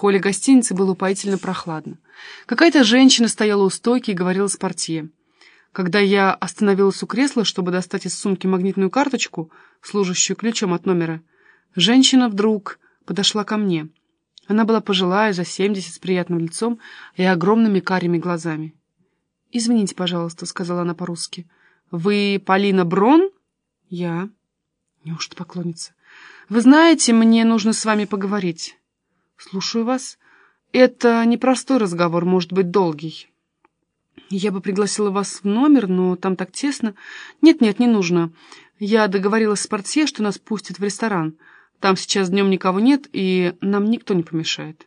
холле гостиницы было упоительно прохладно. Какая-то женщина стояла у стойки и говорила с портье. Когда я остановилась у кресла, чтобы достать из сумки магнитную карточку, служащую ключом от номера, женщина вдруг подошла ко мне. Она была пожилая, за семьдесят, с приятным лицом и огромными карими глазами. «Извините, пожалуйста», — сказала она по-русски. «Вы Полина Брон?» «Я». «Неужто поклонница?» «Вы знаете, мне нужно с вами поговорить». «Слушаю вас. Это непростой разговор, может быть, долгий». «Я бы пригласила вас в номер, но там так тесно». «Нет-нет, не нужно. Я договорилась с портье, что нас пустят в ресторан. Там сейчас днем никого нет, и нам никто не помешает».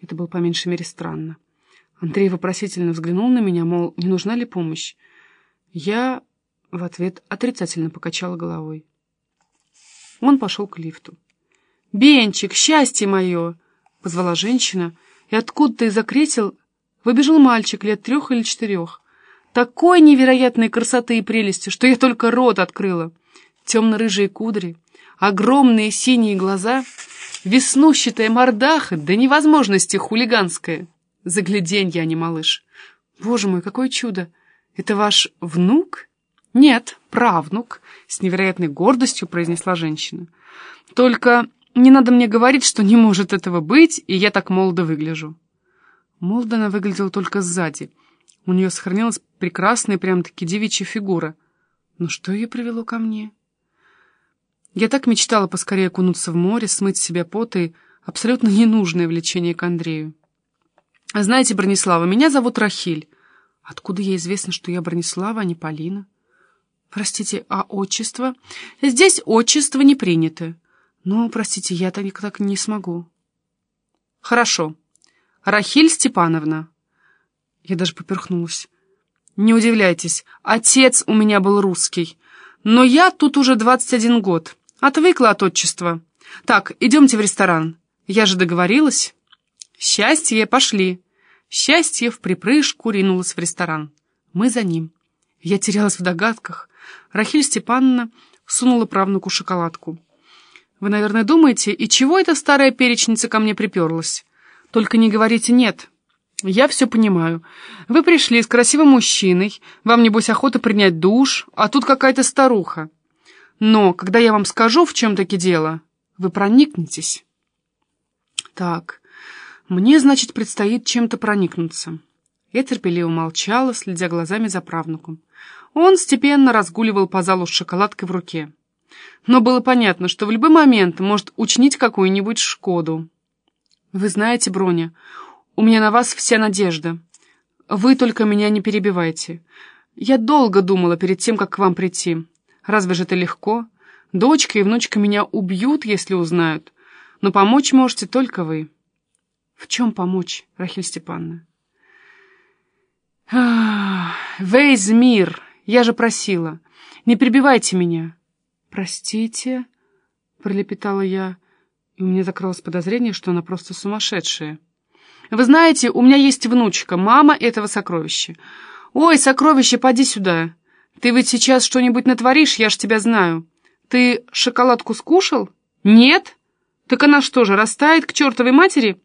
Это было по меньшей мере странно. Андрей вопросительно взглянул на меня, мол, не нужна ли помощь. Я в ответ отрицательно покачала головой. Он пошел к лифту. «Бенчик, счастье мое!» — позвала женщина, и откуда-то из-за кресел выбежал мальчик лет трех или четырех. Такой невероятной красоты и прелести, что я только рот открыла. Темно-рыжие кудри, огромные синие глаза, веснущатая мордаха, до невозможности хулиганская. Загляденье, а не малыш. Боже мой, какое чудо! Это ваш внук? Нет, правнук, с невероятной гордостью произнесла женщина. Только не надо мне говорить, что не может этого быть, и я так молодо выгляжу. Молодо она выглядела только сзади. У нее сохранилась прекрасная, прям-таки девичья фигура. Но что ее привело ко мне? Я так мечтала поскорее окунуться в море, смыть с себя пот и абсолютно ненужное влечение к Андрею. А знаете, Бронислава, меня зовут Рахиль. Откуда ей известно, что я Бронислава, а не Полина? Простите, а отчество? Здесь отчество не принято. Ну, простите, я так, так не смогу. Хорошо. Рахиль Степановна. Я даже поперхнулась. Не удивляйтесь, отец у меня был русский. Но я тут уже 21 год. Отвыкла от отчества. Так, идемте в ресторан. Я же договорилась. Счастье, пошли. Счастье в припрыжку ринулось в ресторан. Мы за ним. Я терялась в догадках. Рахиль Степановна сунула правнуку шоколадку. «Вы, наверное, думаете, и чего эта старая перечница ко мне приперлась? Только не говорите «нет». Я все понимаю. Вы пришли с красивым мужчиной, вам, небось, охота принять душ, а тут какая-то старуха. Но, когда я вам скажу, в чем таки дело, вы проникнетесь. Так, мне, значит, предстоит чем-то проникнуться». Я терпеливо молчала, следя глазами за правнуком. Он степенно разгуливал по залу с шоколадкой в руке. Но было понятно, что в любой момент может учинить какую-нибудь шкоду. «Вы знаете, Броня, у меня на вас вся надежда. Вы только меня не перебивайте. Я долго думала перед тем, как к вам прийти. Разве же это легко? Дочка и внучка меня убьют, если узнают. Но помочь можете только вы». «В чем помочь, Рахиль Степановна?» «Весь мир!» Я же просила. Не прибивайте меня. Простите, пролепетала я, и у меня закрылось подозрение, что она просто сумасшедшая. Вы знаете, у меня есть внучка, мама этого сокровища. Ой, сокровище, поди сюда. Ты ведь сейчас что-нибудь натворишь, я ж тебя знаю. Ты шоколадку скушал? Нет? Так она что же, растает к чертовой матери?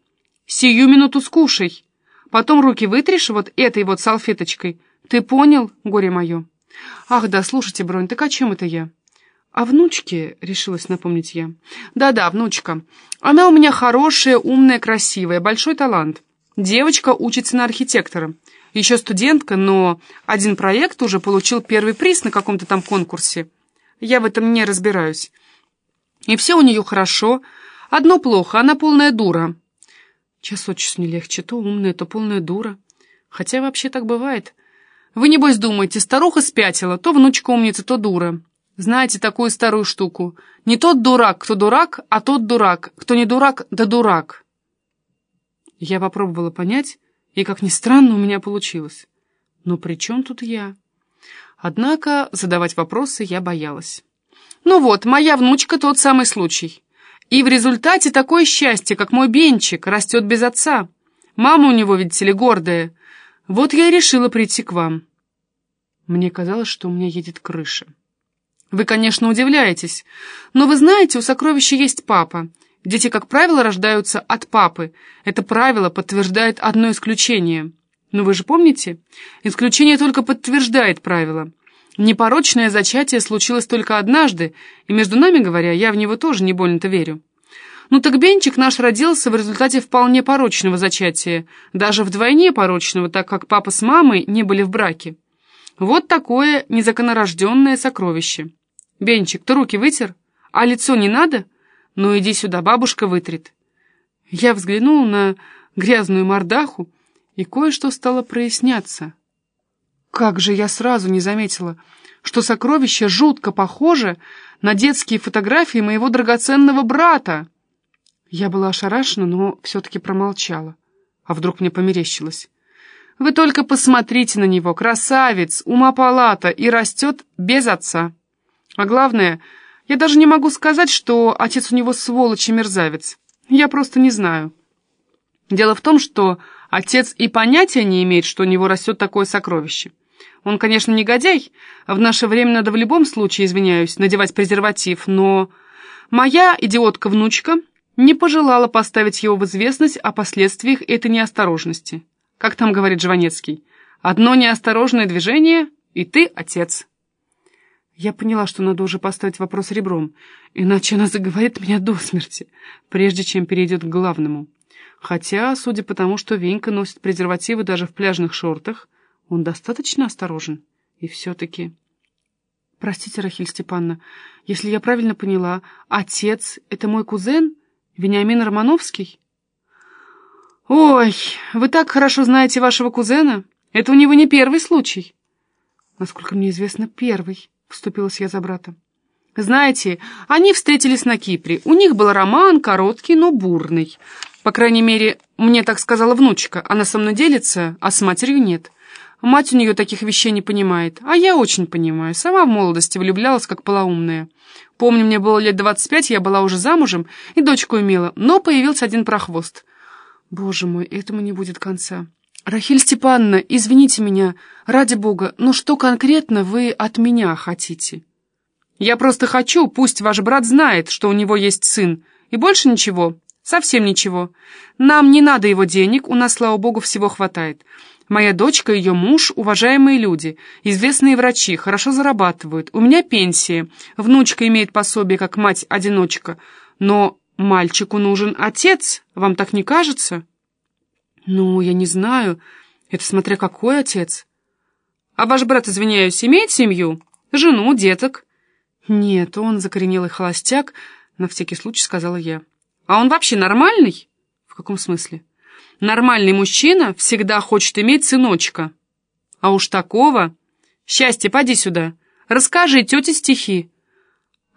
Сию минуту скушай. Потом руки вытришь вот этой вот салфеточкой. Ты понял, горе мое? «Ах, да, слушайте, Бронь, так о чем это я?» «О внучке», — решилась напомнить я. «Да-да, внучка. Она у меня хорошая, умная, красивая, большой талант. Девочка учится на архитектора. Еще студентка, но один проект уже получил первый приз на каком-то там конкурсе. Я в этом не разбираюсь. И все у нее хорошо. Одно плохо, она полная дура». Час от часу не легче. То умная, то полная дура. Хотя вообще так бывает. Вы, небось, думаете, старуха спятила, то внучка умница, то дура. Знаете такую старую штуку? Не тот дурак, кто дурак, а тот дурак, кто не дурак, да дурак. Я попробовала понять, и, как ни странно, у меня получилось. Но при чем тут я? Однако задавать вопросы я боялась. Ну вот, моя внучка тот самый случай. И в результате такое счастье, как мой Бенчик, растет без отца. Мама у него, видите ли, гордая. Вот я и решила прийти к вам. Мне казалось, что у меня едет крыша. Вы, конечно, удивляетесь, но вы знаете, у сокровища есть папа. Дети, как правило, рождаются от папы. Это правило подтверждает одно исключение. Но вы же помните? Исключение только подтверждает правило. Непорочное зачатие случилось только однажды, и, между нами говоря, я в него тоже не больно-то верю. Ну так Бенчик наш родился в результате вполне порочного зачатия, даже вдвойне порочного, так как папа с мамой не были в браке. Вот такое незаконорожденное сокровище. Бенчик, ты руки вытер? А лицо не надо? Ну иди сюда, бабушка вытрет. Я взглянул на грязную мордаху, и кое-что стало проясняться. Как же я сразу не заметила, что сокровище жутко похоже на детские фотографии моего драгоценного брата. Я была ошарашена, но все-таки промолчала. А вдруг мне померещилось? Вы только посмотрите на него, красавец, ума палата, и растет без отца. А главное, я даже не могу сказать, что отец у него сволочь и мерзавец. Я просто не знаю. Дело в том, что отец и понятия не имеет, что у него растет такое сокровище. Он, конечно, негодяй, в наше время надо в любом случае, извиняюсь, надевать презерватив, но моя идиотка-внучка не пожелала поставить его в известность о последствиях этой неосторожности. Как там говорит Жванецкий, «Одно неосторожное движение, и ты отец». Я поняла, что надо уже поставить вопрос ребром, иначе она заговорит меня до смерти, прежде чем перейдет к главному. Хотя, судя по тому, что Венька носит презервативы даже в пляжных шортах, он достаточно осторожен. И все-таки... Простите, Рахиль Степановна, если я правильно поняла, отец — это мой кузен, Вениамин Романовский? «Ой, вы так хорошо знаете вашего кузена. Это у него не первый случай». «Насколько мне известно, первый», — вступилась я за брата. «Знаете, они встретились на Кипре. У них был роман, короткий, но бурный. По крайней мере, мне так сказала внучка. Она со мной делится, а с матерью нет. Мать у нее таких вещей не понимает, а я очень понимаю. Сама в молодости влюблялась, как полоумная. Помню, мне было лет двадцать пять, я была уже замужем и дочку имела, но появился один прохвост. Боже мой, этому не будет конца. Рахиль Степановна, извините меня, ради бога, но что конкретно вы от меня хотите? Я просто хочу, пусть ваш брат знает, что у него есть сын, и больше ничего, совсем ничего. Нам не надо его денег, у нас, слава богу, всего хватает. Моя дочка, ее муж, уважаемые люди, известные врачи, хорошо зарабатывают. У меня пенсия, внучка имеет пособие, как мать-одиночка, но Мальчику нужен отец, вам так не кажется? Ну, я не знаю. Это смотря какой отец. А ваш брат, извиняюсь, имеет семью? Жену, деток? Нет, он закоренелый холостяк, на всякий случай сказала я. А он вообще нормальный? В каком смысле? Нормальный мужчина всегда хочет иметь сыночка. А уж такого... Счастье, поди сюда. Расскажи тете стихи.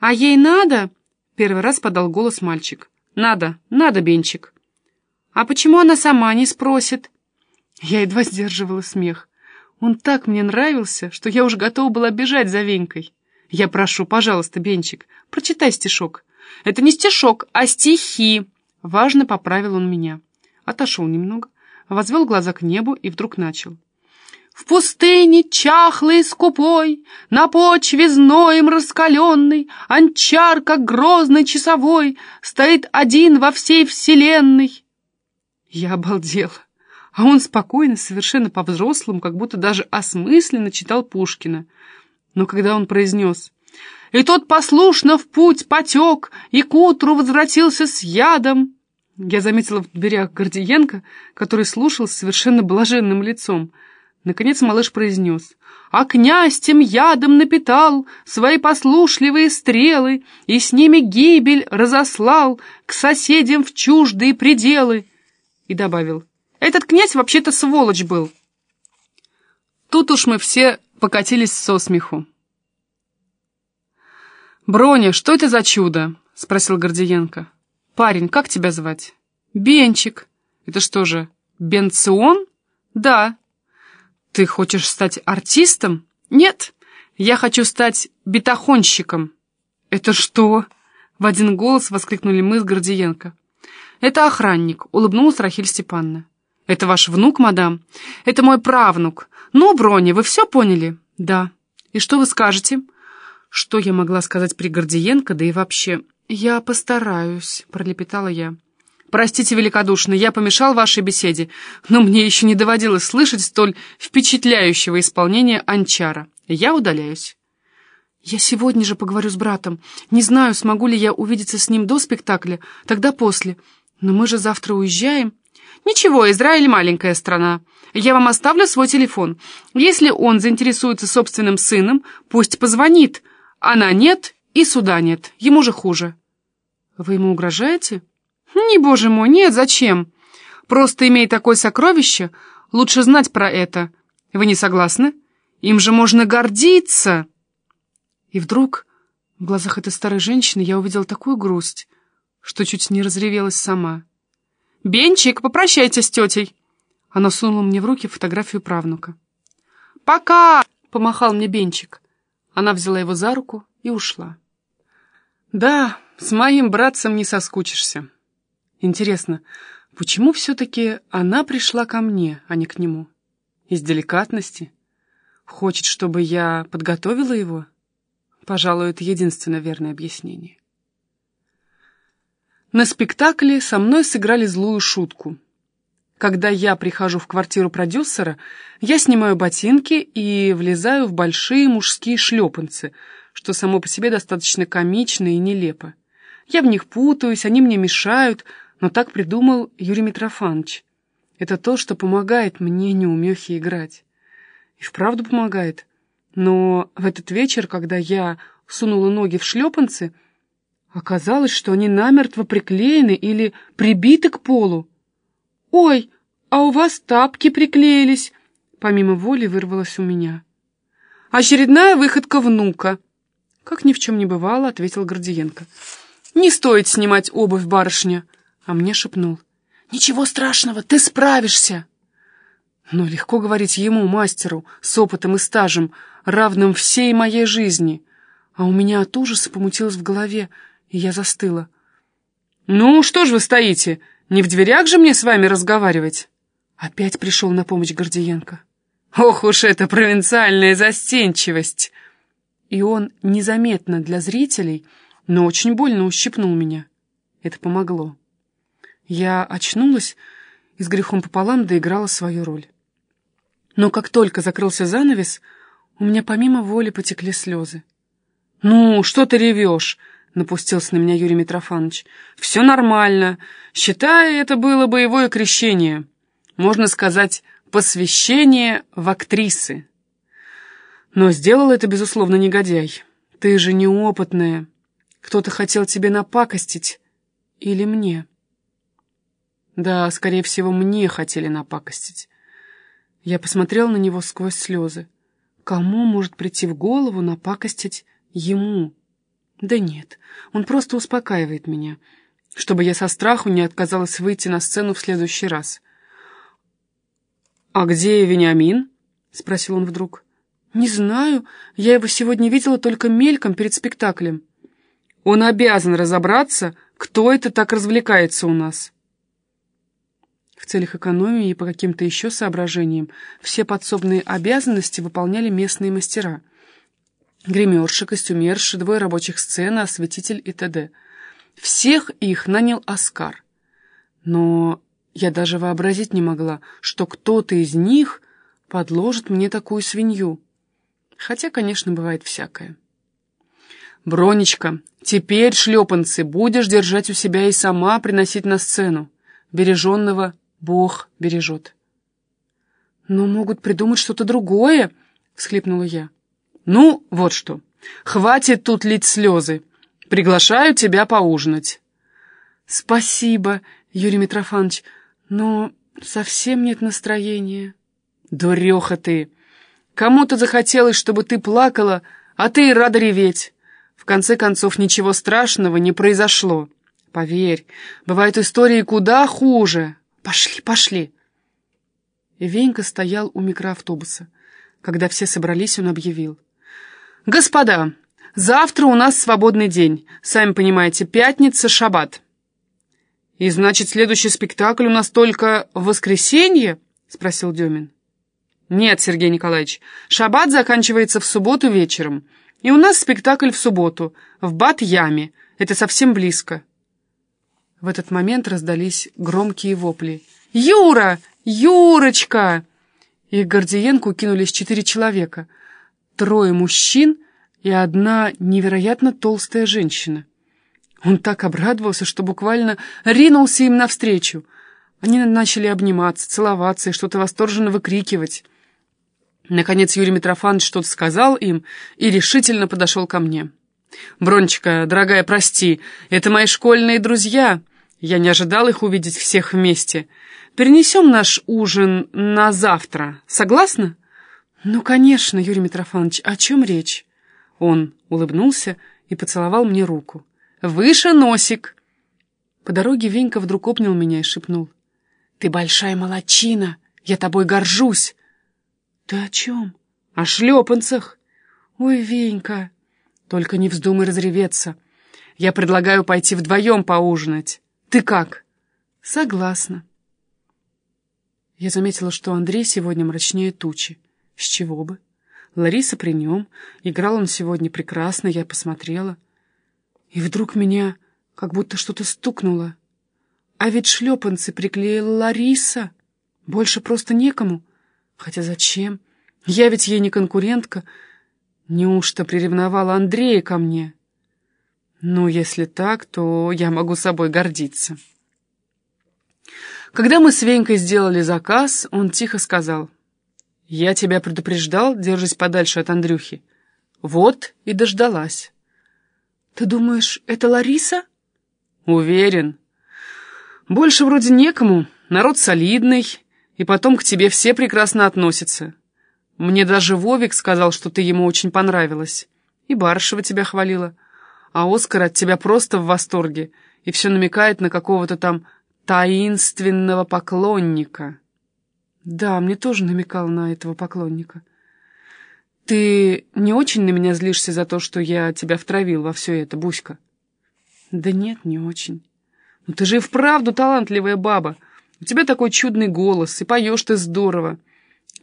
А ей надо? Первый раз подал голос мальчик. «Надо, надо, Бенчик». «А почему она сама не спросит?» Я едва сдерживала смех. Он так мне нравился, что я уже готова была бежать за Венькой. «Я прошу, пожалуйста, Бенчик, прочитай стишок». «Это не стишок, а стихи!» Важно поправил он меня. Отошел немного, возвел глаза к небу и вдруг начал. В пустыне чахлый скупой, На почве зноем раскаленный, Анчар, как грозный часовой, Стоит один во всей вселенной. Я обалдела. А он спокойно, совершенно по-взрослому, как будто даже осмысленно читал Пушкина. Но когда он произнес «И тот послушно в путь потек, и к утру возвратился с ядом», я заметила в дверях Гордиенко, который слушал с совершенно блаженным лицом — Наконец малыш произнес. «А князь тем ядом напитал свои послушливые стрелы и с ними гибель разослал к соседям в чуждые пределы». И добавил. «Этот князь вообще-то сволочь был». Тут уж мы все покатились со смеху. «Броня, что это за чудо?» — спросил Гордиенко. «Парень, как тебя звать?» «Бенчик». «Это что же, Бенцион?» «Да». «Ты хочешь стать артистом?» «Нет, я хочу стать бетахонщиком». «Это что?» — в один голос воскликнули мы с Гордиенко. «Это охранник», — улыбнулась Рахиль Степановна. «Это ваш внук, мадам?» «Это мой правнук. Ну, Броня, вы все поняли?» «Да». «И что вы скажете?» Что я могла сказать при Гордиенко, да и вообще... «Я постараюсь», — пролепетала я. «Простите великодушно, я помешал вашей беседе, но мне еще не доводилось слышать столь впечатляющего исполнения анчара. Я удаляюсь». «Я сегодня же поговорю с братом. Не знаю, смогу ли я увидеться с ним до спектакля, тогда после. Но мы же завтра уезжаем». «Ничего, Израиль маленькая страна. Я вам оставлю свой телефон. Если он заинтересуется собственным сыном, пусть позвонит. Она нет и суда нет. Ему же хуже». «Вы ему угрожаете?» «Не, боже мой, нет, зачем? Просто имея такое сокровище, лучше знать про это. Вы не согласны? Им же можно гордиться!» И вдруг в глазах этой старой женщины я увидела такую грусть, что чуть не разревелась сама. «Бенчик, попрощайся с тетей!» Она сунула мне в руки фотографию правнука. «Пока!» — помахал мне Бенчик. Она взяла его за руку и ушла. «Да, с моим братцем не соскучишься. Интересно, почему все-таки она пришла ко мне, а не к нему? Из деликатности? Хочет, чтобы я подготовила его?» Пожалуй, это единственное верное объяснение. На спектакле со мной сыграли злую шутку. Когда я прихожу в квартиру продюсера, я снимаю ботинки и влезаю в большие мужские шлепанцы, что само по себе достаточно комично и нелепо. Я в них путаюсь, они мне мешают, но так придумал Юрий Митрофанович. Это то, что помогает мне неумехе играть. И вправду помогает. Но в этот вечер, когда я сунула ноги в шлепанцы, Оказалось, что они намертво приклеены или прибиты к полу. «Ой, а у вас тапки приклеились!» Помимо воли вырвалось у меня. «Очередная выходка внука!» «Как ни в чем не бывало», — ответил Гордиенко. «Не стоит снимать обувь, барышня!» А мне шепнул. «Ничего страшного, ты справишься!» Но легко говорить ему, мастеру, с опытом и стажем, равным всей моей жизни. А у меня от ужаса помутилось в голове, и я застыла. «Ну, что ж вы стоите? Не в дверях же мне с вами разговаривать?» Опять пришел на помощь Гордиенко. «Ох уж эта провинциальная застенчивость!» И он незаметно для зрителей, но очень больно ущипнул меня. Это помогло. Я очнулась и с грехом пополам доиграла свою роль. Но как только закрылся занавес, у меня помимо воли потекли слезы. «Ну, что ты ревешь?» Напустился на меня Юрий Митрофанович. «Все нормально. Считай, это было боевое крещение. Можно сказать, посвящение в актрисы. Но сделал это, безусловно, негодяй. Ты же неопытная. Кто-то хотел тебе напакостить. Или мне?» «Да, скорее всего, мне хотели напакостить». Я посмотрел на него сквозь слезы. Кому может прийти в голову напакостить ему?» Да нет, он просто успокаивает меня, чтобы я со страху не отказалась выйти на сцену в следующий раз. «А где Вениамин?» — спросил он вдруг. «Не знаю, я его сегодня видела только мельком перед спектаклем. Он обязан разобраться, кто это так развлекается у нас». В целях экономии и по каким-то еще соображениям все подсобные обязанности выполняли местные мастера — гримерша, костюмерша, двое рабочих сцены, осветитель и т.д. Всех их нанял Оскар. Но я даже вообразить не могла, что кто-то из них подложит мне такую свинью. Хотя, конечно, бывает всякое. «Бронечка, теперь шлепанцы будешь держать у себя и сама приносить на сцену. Береженного Бог бережет». «Но могут придумать что-то другое», — всхлипнула я. «Ну, вот что. Хватит тут лить слезы. Приглашаю тебя поужинать». «Спасибо, Юрий Митрофанович, но совсем нет настроения». «Дуреха ты! Кому-то захотелось, чтобы ты плакала, а ты и рада реветь. В конце концов, ничего страшного не произошло. Поверь, бывают истории куда хуже. Пошли, пошли!» Венька стоял у микроавтобуса. Когда все собрались, он объявил. «Господа, завтра у нас свободный день. Сами понимаете, пятница, шаббат». «И значит, следующий спектакль у нас только в воскресенье?» — спросил Демин. «Нет, Сергей Николаевич, шаббат заканчивается в субботу вечером. И у нас спектакль в субботу, в Бат-Яме. Это совсем близко. В этот момент раздались громкие вопли. «Юра! Юрочка!» И к Гордиенку кинулись четыре человека. Трое мужчин и одна невероятно толстая женщина. Он так обрадовался, что буквально ринулся им навстречу. Они начали обниматься, целоваться и что-то восторженно выкрикивать. Наконец Юрий Митрофанович что-то сказал им и решительно подошел ко мне. «Брончика, дорогая, прости, это мои школьные друзья. Я не ожидал их увидеть всех вместе. Перенесем наш ужин на завтра. Согласна?» «Ну, конечно, Юрий Митрофанович, о чем речь?» Он улыбнулся и поцеловал мне руку. «Выше носик!» По дороге Венька вдруг обнял меня и шепнул. «Ты большая молочина! Я тобой горжусь!» «Ты о чем?» «О шлепанцах!» «Ой, Венька!» «Только не вздумай разреветься. Я предлагаю пойти вдвоем поужинать. Ты как?» «Согласна». Я заметила, что Андрей сегодня мрачнее тучи. С чего бы? Лариса при нем. Играл он сегодня прекрасно, я посмотрела. И вдруг меня как будто что-то стукнуло. А ведь шлепанцы приклеила Лариса. Больше просто некому. Хотя зачем? Я ведь ей не конкурентка. Неужто приревновала Андрея ко мне? Ну, если так, то я могу собой гордиться. Когда мы с Венькой сделали заказ, он тихо сказал. «Я тебя предупреждал, держись подальше от Андрюхи. Вот и дождалась». «Ты думаешь, это Лариса?» «Уверен. Больше вроде некому, народ солидный, и потом к тебе все прекрасно относятся. Мне даже Вовик сказал, что ты ему очень понравилась. И Барышева тебя хвалила. А Оскар от тебя просто в восторге и все намекает на какого-то там таинственного поклонника. Да, мне тоже намекал на этого поклонника. Ты не очень на меня злишься за то, что я тебя втравил во все это, Буська? Да нет, не очень. Ну ты же и вправду талантливая баба. У тебя такой чудный голос, и поешь ты здорово.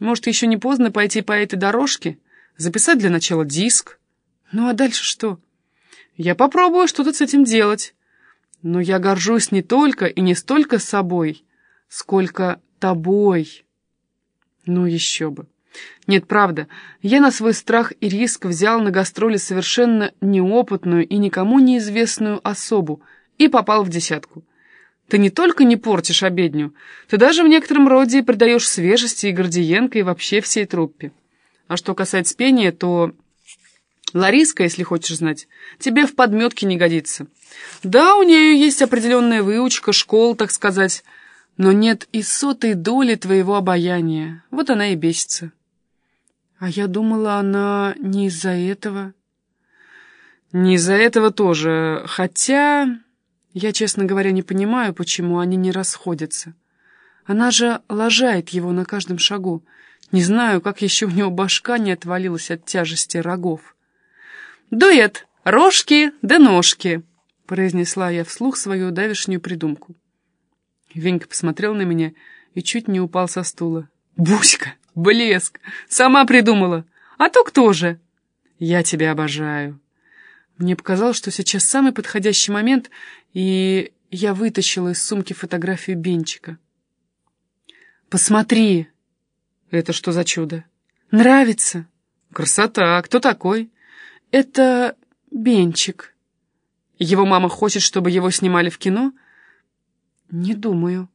Может, еще не поздно пойти по этой дорожке? Записать для начала диск? Ну а дальше что? Я попробую что-то с этим делать. Но я горжусь не только и не столько собой, сколько тобой. Ну еще бы. Нет, правда, я на свой страх и риск взял на гастроли совершенно неопытную и никому неизвестную особу и попал в десятку. Ты не только не портишь обедню, ты даже в некотором роде придаешь свежести и Гордиенко, и вообще всей труппе. А что касается пения, то... Лариска, если хочешь знать, тебе в подметке не годится. Да, у нее есть определенная выучка, школа, так сказать, но нет и сотой доли твоего обаяния. Вот она и бесится. А я думала, она не из-за этого. Не из-за этого тоже, хотя... Я, честно говоря, не понимаю, почему они не расходятся. Она же лажает его на каждом шагу. Не знаю, как еще у него башка не отвалилась от тяжести рогов. «Дуэт! Рожки да ножки!» — произнесла я вслух свою давешнюю придумку. Венька посмотрел на меня и чуть не упал со стула. «Буська! Блеск! Сама придумала! А то кто же?» «Я тебя обожаю!» Мне показалось, что сейчас самый подходящий момент, и я вытащила из сумки фотографию Бенчика. «Посмотри!» «Это что за чудо?» «Нравится?» «Красота! Кто такой?» «Это Бенчик». «Его мама хочет, чтобы его снимали в кино?» «Не думаю».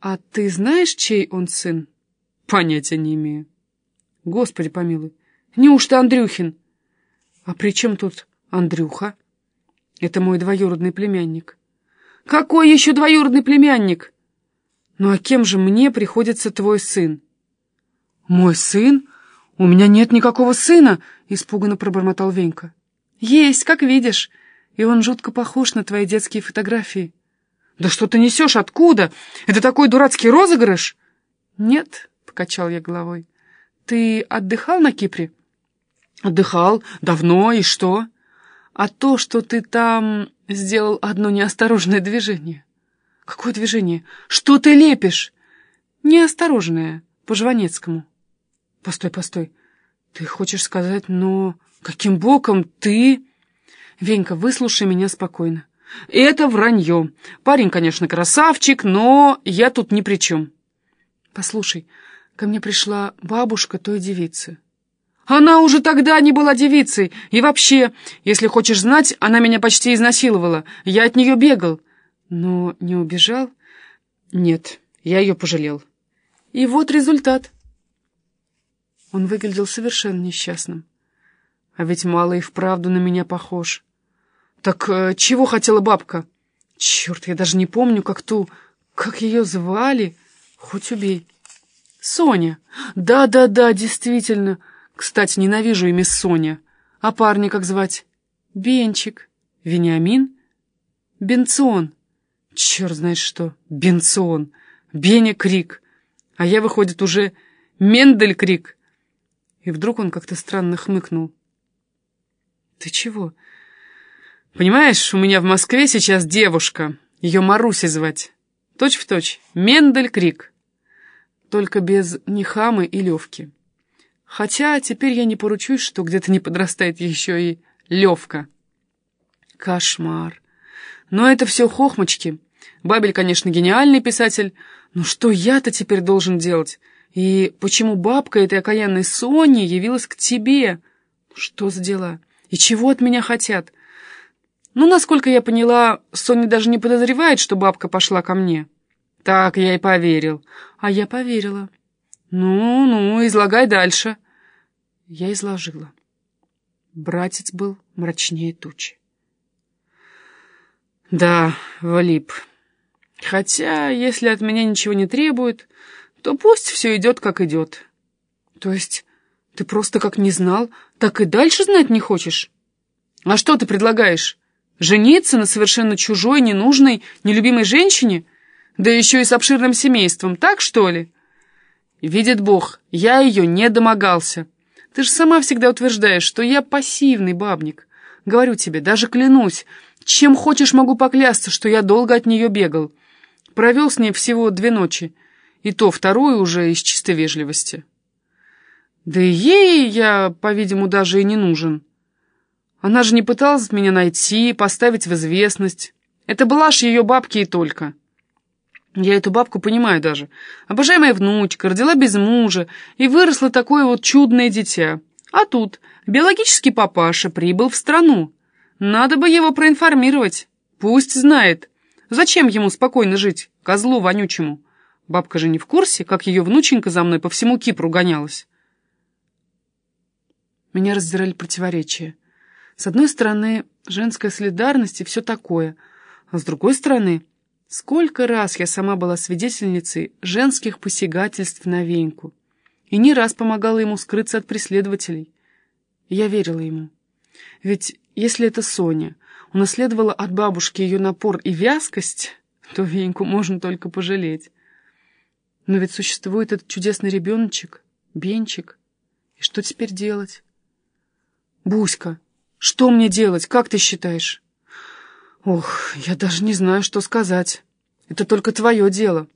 «А ты знаешь, чей он сын?» «Понятия не имею». «Господи помилуй, неужто Андрюхин?» «А при чем тут Андрюха?» Это мой двоюродный племянник. Какой еще двоюродный племянник? Ну а кем же мне приходится твой сын? Мой сын? У меня нет никакого сына, испуганно пробормотал Венька. Есть, как видишь, и он жутко похож на твои детские фотографии. Да что ты несешь, откуда? Это такой дурацкий розыгрыш? Нет, покачал я головой. Ты отдыхал на Кипре? Отдыхал. Давно, и что? а то, что ты там сделал одно неосторожное движение. Какое движение? Что ты лепишь? Неосторожное, по Жванецкому. Постой, постой. Ты хочешь сказать, но каким боком ты... Венька, выслушай меня спокойно. Это вранье. Парень, конечно, красавчик, но я тут ни при чем. Послушай, ко мне пришла бабушка той девицы. Она уже тогда не была девицей. И вообще, если хочешь знать, она меня почти изнасиловала. Я от нее бегал. Но не убежал? Нет, я ее пожалел. И вот результат. Он выглядел совершенно несчастным. А ведь мало и вправду на меня похож. Так э, чего хотела бабка? Черт, я даже не помню, как ту... Как ее звали? Хоть убей. Соня. Да-да-да, действительно. Кстати, ненавижу имя Соня. А парня как звать? Бенчик. Вениамин? Бенцион. Черт знает что. Бенцион. Беня Крик. А я, выходит, уже Мендель Крик. И вдруг он как-то странно хмыкнул. «Ты чего?» «Понимаешь, у меня в Москве сейчас девушка. Ее Маруся звать. Точь в точь. Мендель Крик. Только без Нехамы и Левки. Хотя теперь я не поручусь, что где-то не подрастает еще и Левка. Кошмар. Но это все хохмочки. Бабель, конечно, гениальный писатель, но что я-то теперь должен делать? И почему бабка этой окаянной Сони явилась к тебе? Что за дела? И чего от меня хотят? Ну, насколько я поняла, Соня даже не подозревает, что бабка пошла ко мне. Так я и поверил. А я поверила. Ну-ну, излагай дальше. Я изложила. Братец был мрачнее тучи. Да, влип. Хотя, если от меня ничего не требует, то пусть все идет, как идет. То есть ты просто как не знал, так и дальше знать не хочешь? А что ты предлагаешь? Жениться на совершенно чужой, ненужной, нелюбимой женщине? Да еще и с обширным семейством, так что ли? Видит Бог, я ее не домогался. Ты же сама всегда утверждаешь, что я пассивный бабник. Говорю тебе, даже клянусь, чем хочешь могу поклясться, что я долго от нее бегал. Провел с ней всего две ночи, и то вторую уже из чистой вежливости. Да и ей я, по-видимому, даже и не нужен. Она же не пыталась меня найти, поставить в известность. Это была ж ее бабки и только. Я эту бабку понимаю даже. Обожаемая внучка, родила без мужа и выросла такое вот чудное дитя. А тут биологический папаша прибыл в страну. Надо бы его проинформировать. Пусть знает. Зачем ему спокойно жить, козлу вонючему? Бабка же не в курсе, как ее внученька за мной по всему Кипру гонялась. Меня раздирали противоречия. С одной стороны, женская солидарность и все такое, а с другой стороны, сколько раз я сама была свидетельницей женских посягательств на Веньку и не раз помогала ему скрыться от преследователей. Я верила ему. Ведь если это Соня унаследовала от бабушки ее напор и вязкость, то Веньку можно только пожалеть. Но ведь существует этот чудесный ребеночек, Бенчик. И что теперь делать? Буська, что мне делать, как ты считаешь? Ох, я даже не знаю, что сказать. Это только твое дело.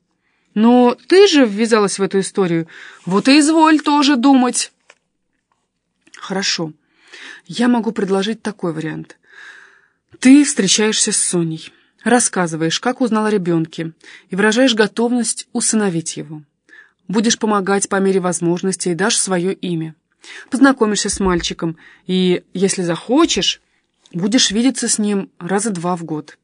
Но ты же ввязалась в эту историю. Вот и изволь тоже думать. Хорошо. Я могу предложить такой вариант. Ты встречаешься с Соней, рассказываешь, как узнала о ребенке, и выражаешь готовность усыновить его. Будешь помогать по мере возможности и дашь свое имя. Познакомишься с мальчиком, и, если захочешь, будешь видеться с ним раза два в год.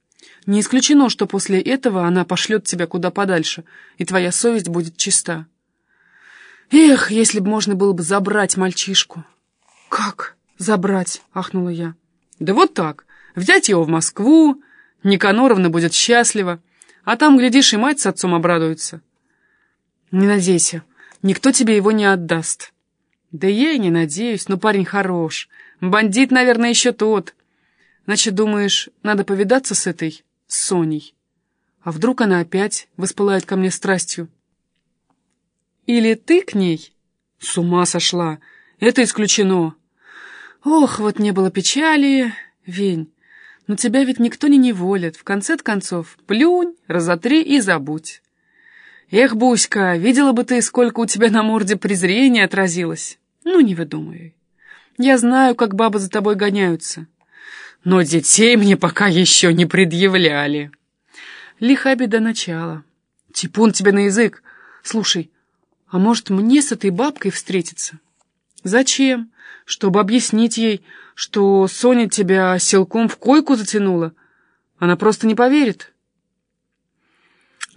Не исключено, что после этого она пошлет тебя куда подальше, и твоя совесть будет чиста. Эх, если бы можно было бы забрать мальчишку. Как забрать? — ахнула я. Да вот так. Взять его в Москву, Никаноровна будет счастлива, а там, глядишь, и мать с отцом обрадуются. Не надейся, никто тебе его не отдаст. Да я и не надеюсь, но парень хорош. Бандит, наверное, еще тот. Значит, думаешь, надо повидаться с этой Соней? А вдруг она опять воспылает ко мне страстью? Или ты к ней? С ума сошла. Это исключено. Ох, вот не было печали, Вень. Но тебя ведь никто не неволит. В конце концов, плюнь, разотри и забудь. Эх, Буська, видела бы ты, сколько у тебя на морде презрения отразилось. Ну, не выдумывай. Я знаю, как бабы за тобой гоняются. но детей мне пока еще не предъявляли. Лиха беда начала. Типун тебе на язык. Слушай, а может мне с этой бабкой встретиться? Зачем? Чтобы объяснить ей, что Соня тебя силком в койку затянула? Она просто не поверит.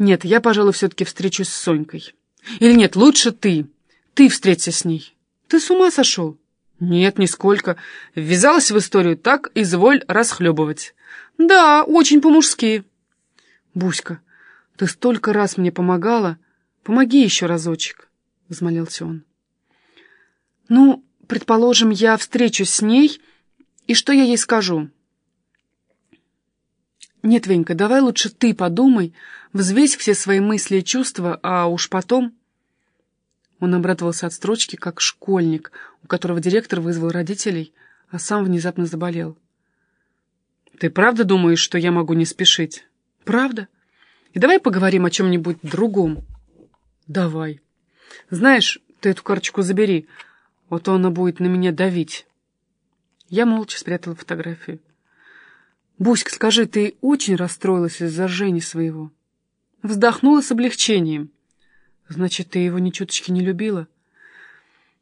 Нет, я, пожалуй, все-таки встречусь с Сонькой. Или нет, лучше ты. Ты встреться с ней. Ты с ума сошел? Нет, нисколько. Ввязалась в историю, так изволь расхлебывать. Да, очень по-мужски. Буська, ты столько раз мне помогала. Помоги еще разочек, — взмолился он. Ну, предположим, я встречусь с ней, и что я ей скажу? Нет, Венька, давай лучше ты подумай, взвесь все свои мысли и чувства, а уж потом... Он обрадовался от строчки, как школьник, у которого директор вызвал родителей, а сам внезапно заболел. «Ты правда думаешь, что я могу не спешить?» «Правда? И давай поговорим о чем-нибудь другом». «Давай. Знаешь, ты эту карточку забери, а то она будет на меня давить». Я молча спрятала фотографию. «Буська, скажи, ты очень расстроилась из-за Жени своего?» Вздохнула с облегчением. Значит, ты его ни чуточки не любила?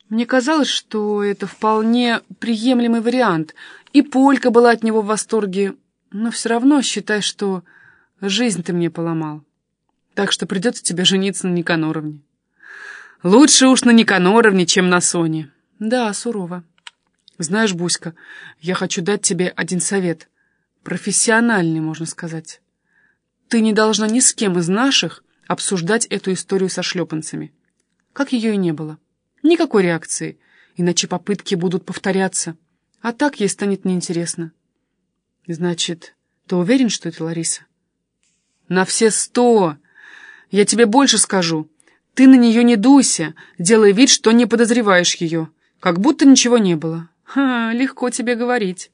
Мне казалось, что это вполне приемлемый вариант, и Полька была от него в восторге, но все равно считай, что жизнь ты мне поломал. Так что придется тебе жениться на Никаноровне. Лучше уж на Никаноровне, чем на Соне. Да, сурово. Знаешь, Буська, я хочу дать тебе один совет. Профессиональный, можно сказать. Ты не должна ни с кем из наших обсуждать эту историю со шлепанцами. Как ее и не было. Никакой реакции, иначе попытки будут повторяться. А так ей станет неинтересно. Значит, ты уверен, что это Лариса? На все сто! Я тебе больше скажу. Ты на нее не дуйся, делай вид, что не подозреваешь ее. Как будто ничего не было. Ха, легко тебе говорить.